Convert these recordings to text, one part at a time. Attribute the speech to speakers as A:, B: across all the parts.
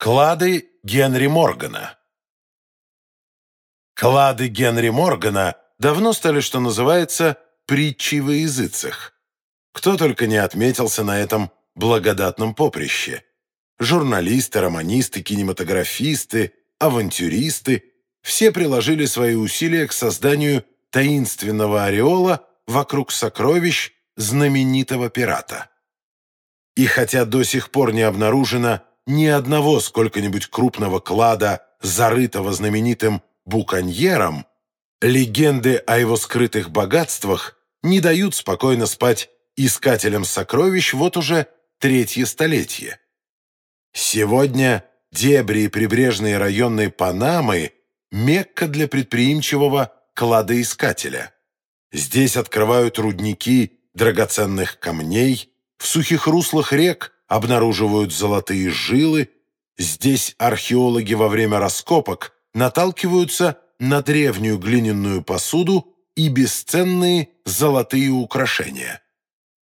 A: Клады Генри Моргана Клады Генри Моргана давно стали, что называется, притчей во языцах. Кто только не отметился на этом благодатном поприще. Журналисты, романисты, кинематографисты, авантюристы – все приложили свои усилия к созданию таинственного ореола вокруг сокровищ знаменитого пирата. И хотя до сих пор не обнаружено ни одного сколько-нибудь крупного клада, зарытого знаменитым буконьером, легенды о его скрытых богатствах не дают спокойно спать искателям сокровищ вот уже третье столетие. Сегодня дебри и прибрежные районы Панамы – мекка для предприимчивого кладоискателя. Здесь открывают рудники драгоценных камней, в сухих руслах рек обнаруживают золотые жилы, здесь археологи во время раскопок наталкиваются на древнюю глиняную посуду и бесценные золотые украшения.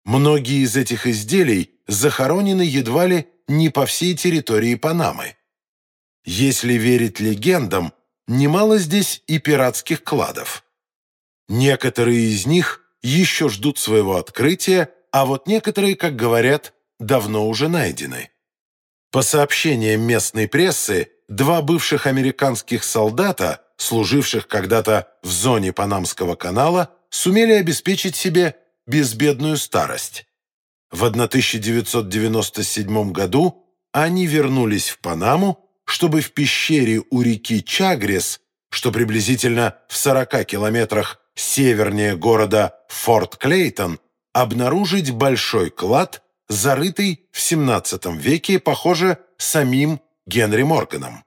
A: Многие из этих изделий захоронены едва ли не по всей территории Панамы. Если верить легендам, немало здесь и пиратских кладов. Некоторые из них еще ждут своего открытия, а вот некоторые, как говорят, давно уже найдены. По сообщениям местной прессы, два бывших американских солдата, служивших когда-то в зоне Панамского канала, сумели обеспечить себе безбедную старость. В 1997 году они вернулись в Панаму, чтобы в пещере у реки Чагрес, что приблизительно в 40 километрах севернее города Форт Клейтон, обнаружить большой клад, зарытый в XVII веке, похоже, самим Генри Морганом.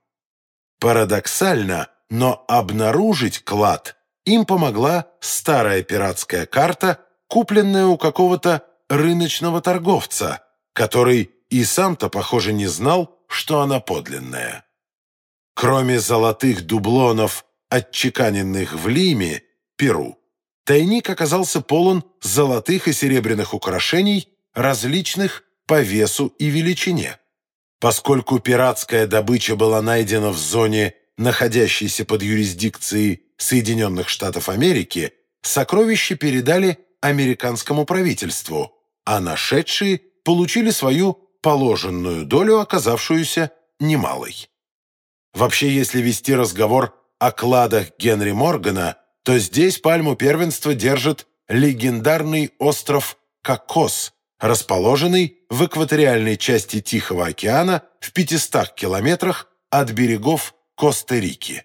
A: Парадоксально, но обнаружить клад им помогла старая пиратская карта, купленная у какого-то рыночного торговца, который и сам-то, похоже, не знал, что она подлинная. Кроме золотых дублонов, отчеканенных в Лиме, Перу, тайник оказался полон золотых и серебряных украшений, различных по весу и величине. Поскольку пиратская добыча была найдена в зоне, находящейся под юрисдикцией Соединенных Штатов Америки, сокровища передали американскому правительству, а нашедшие получили свою положенную долю, оказавшуюся немалой. Вообще, если вести разговор о кладах Генри Моргана, то здесь пальму первенства держит легендарный остров Кокос, расположенный в экваториальной части Тихого океана в 500 километрах от берегов Коста-Рики.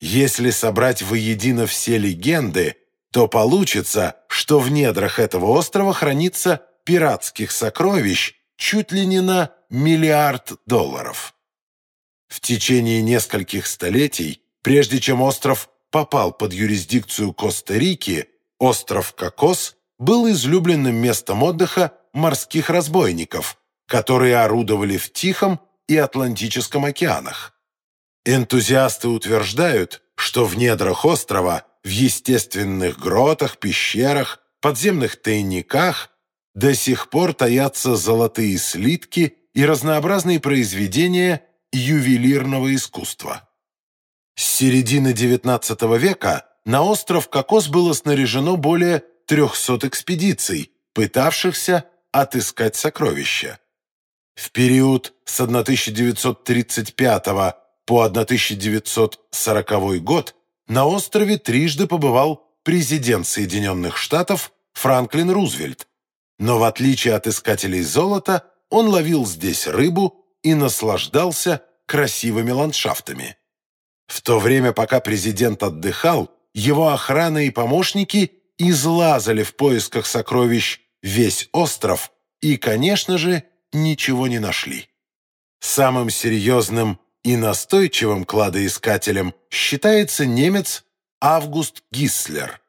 A: Если собрать воедино все легенды, то получится, что в недрах этого острова хранится пиратских сокровищ чуть ли не на миллиард долларов. В течение нескольких столетий, прежде чем остров попал под юрисдикцию Коста-Рики, остров Кокос был излюбленным местом отдыха морских разбойников, которые орудовали в Тихом и Атлантическом океанах. Энтузиасты утверждают, что в недрах острова, в естественных гротах, пещерах, подземных тайниках до сих пор таятся золотые слитки и разнообразные произведения ювелирного искусства. С середины XIX века на остров Кокос было снаряжено более 300 экспедиций, пытавшихся отыскать сокровища. В период с 1935 по 1940 год на острове трижды побывал президент Соединенных Штатов Франклин Рузвельт, но в отличие от искателей золота он ловил здесь рыбу и наслаждался красивыми ландшафтами. В то время, пока президент отдыхал, его охрана и помощники излазали в поисках сокровищ весь остров и, конечно же, ничего не нашли. Самым серьезным и настойчивым кладоискателем считается немец Август Гисслер.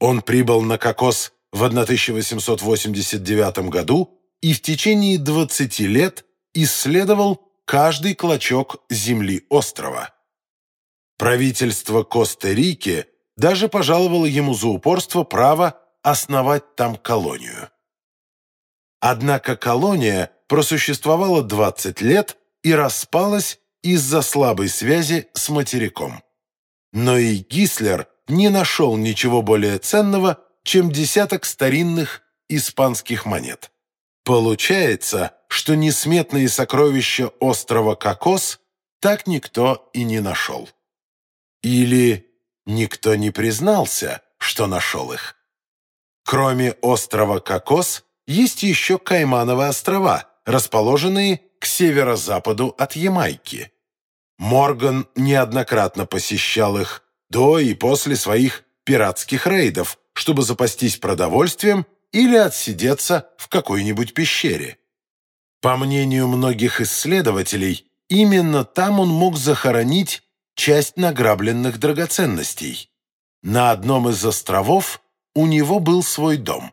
A: Он прибыл на Кокос в 1889 году и в течение 20 лет исследовал каждый клочок земли острова. Правительство Коста-Рики даже пожаловало ему за упорство право основать там колонию. Однако колония просуществовала 20 лет и распалась из-за слабой связи с материком. Но и Гислер не нашел ничего более ценного, чем десяток старинных испанских монет. Получается, что несметные сокровища острова Кокос так никто и не нашел. Или никто не признался, что нашел их. Кроме острова Кокос, есть еще Каймановы острова, расположенные к северо-западу от Ямайки. Морган неоднократно посещал их до и после своих пиратских рейдов, чтобы запастись продовольствием или отсидеться в какой-нибудь пещере. По мнению многих исследователей, именно там он мог захоронить часть награбленных драгоценностей. На одном из островов у него был свой дом.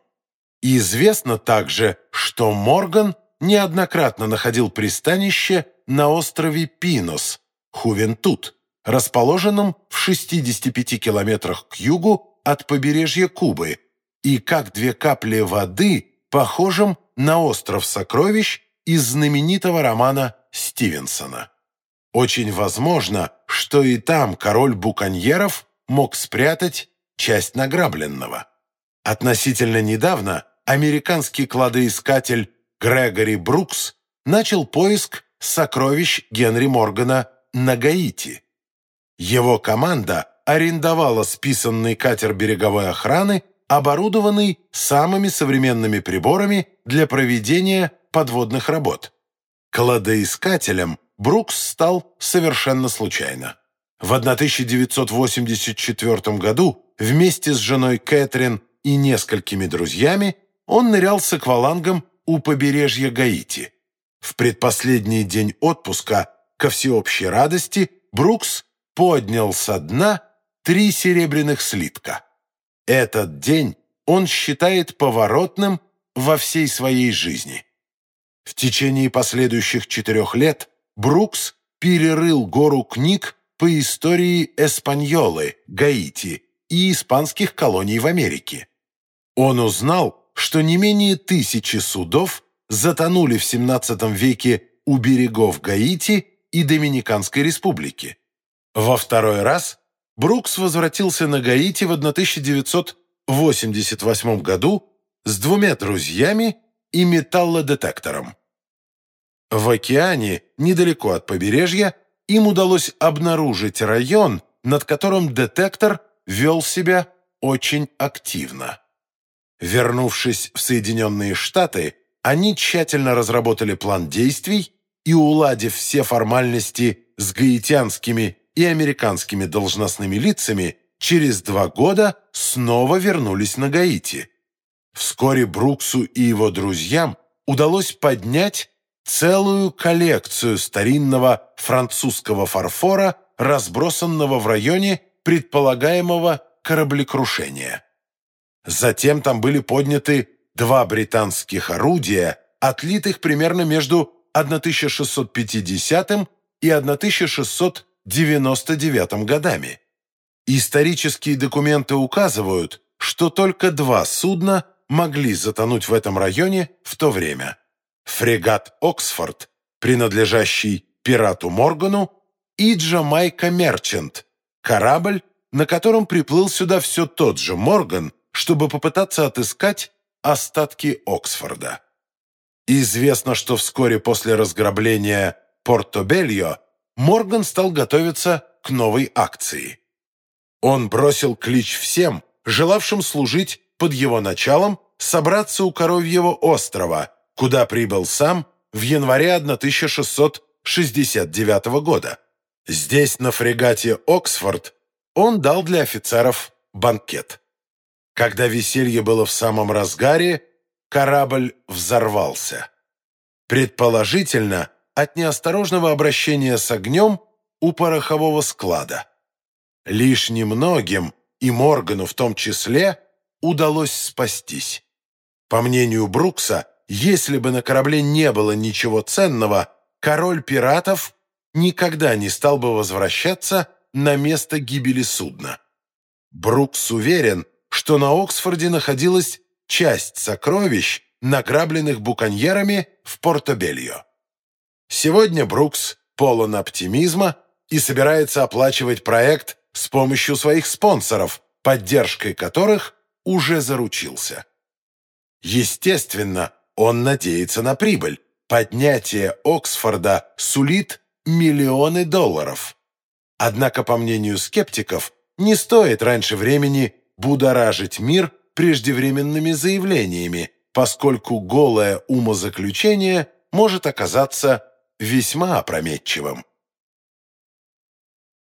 A: известно также, что Морган неоднократно находил пристанище на острове Пинос, Хувентут, расположенном в 65 километрах к югу от побережья Кубы, и как две капли воды похожим на остров сокровищ из знаменитого романа Стивенсона. Очень возможно, что и там король буконьеров мог спрятать часть награбленного. Относительно недавно американский кладоискатель Грегори Брукс начал поиск сокровищ Генри Моргана на Гаити. Его команда арендовала списанный катер береговой охраны, оборудованный самыми современными приборами для проведения подводных работ. Кладоискателем Брукс стал совершенно случайно. В 1984 году вместе с женой Кэтрин и несколькими друзьями он нырял с аквалангом у побережья Гаити. В предпоследний день отпуска, ко всеобщей радости, Брукс поднял со дна три серебряных слитка. Этот день он считает поворотным во всей своей жизни. В течение последующих четырех лет Брукс перерыл гору книг по истории Эспаньолы, Гаити и испанских колоний в Америке. Он узнал, что не менее тысячи судов затонули в XVII веке у берегов Гаити и Доминиканской республики. Во второй раз Брукс возвратился на Гаити в 1988 году с двумя друзьями и металлодетектором. В океане, недалеко от побережья, им удалось обнаружить район, над которым детектор вел себя очень активно. Вернувшись в Соединенные Штаты, они тщательно разработали план действий и, уладив все формальности с гаитянскими и американскими должностными лицами, через два года снова вернулись на Гаити. Вскоре Бруксу и его друзьям удалось поднять целую коллекцию старинного французского фарфора, разбросанного в районе предполагаемого кораблекрушения. Затем там были подняты два британских орудия, отлитых примерно между 1650 и 1699 годами. Исторические документы указывают, что только два судна могли затонуть в этом районе в то время. Фрегат «Оксфорд», принадлежащий пирату Моргану, и «Джамайка Мерчант», корабль, на котором приплыл сюда все тот же Морган, чтобы попытаться отыскать остатки Оксфорда. Известно, что вскоре после разграбления Порто-Бельо Морган стал готовиться к новой акции. Он бросил клич всем, желавшим служить под его началом, собраться у Коровьего острова, куда прибыл сам в январе 1669 года. Здесь, на фрегате «Оксфорд», он дал для офицеров банкет. Когда веселье было в самом разгаре, корабль взорвался. Предположительно, от неосторожного обращения с огнем у порохового склада. Лишь немногим, и Моргану в том числе, удалось спастись. По мнению Брукса, если бы на корабле не было ничего ценного, король пиратов никогда не стал бы возвращаться на место гибели судна. Брукс уверен, что на Оксфорде находилась часть сокровищ, награбленных буконьерами в Порто-Бельо. Сегодня Брукс полон оптимизма и собирается оплачивать проект с помощью своих спонсоров, поддержкой которых уже заручился. Естественно, он надеется на прибыль. Поднятие Оксфорда сулит миллионы долларов. Однако, по мнению скептиков, не стоит раньше времени будоражить мир преждевременными заявлениями, поскольку голое умозаключение может оказаться весьма опрометчивым.